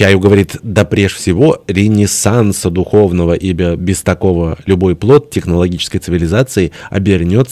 Чаю говорит, да прежде всего, ренессанса духовного, ибо без такого любой плод технологической цивилизации обернется